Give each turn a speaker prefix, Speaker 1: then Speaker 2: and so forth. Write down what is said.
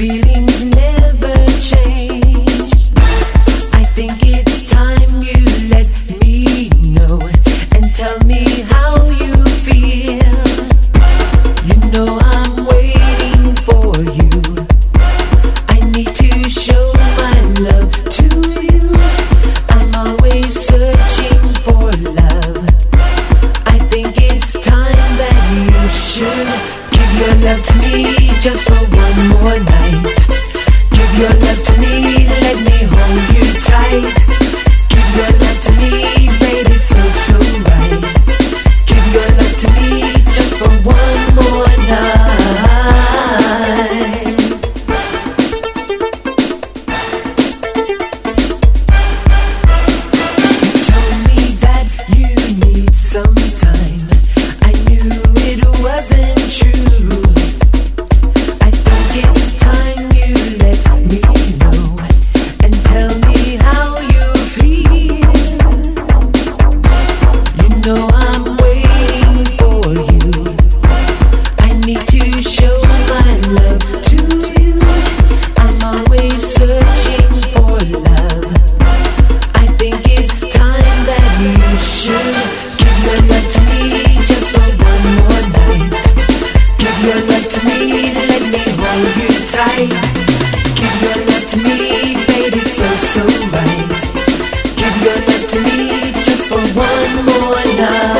Speaker 1: feelings Give your love to me just for one more night. Give your love to me, let me hold you tight. love.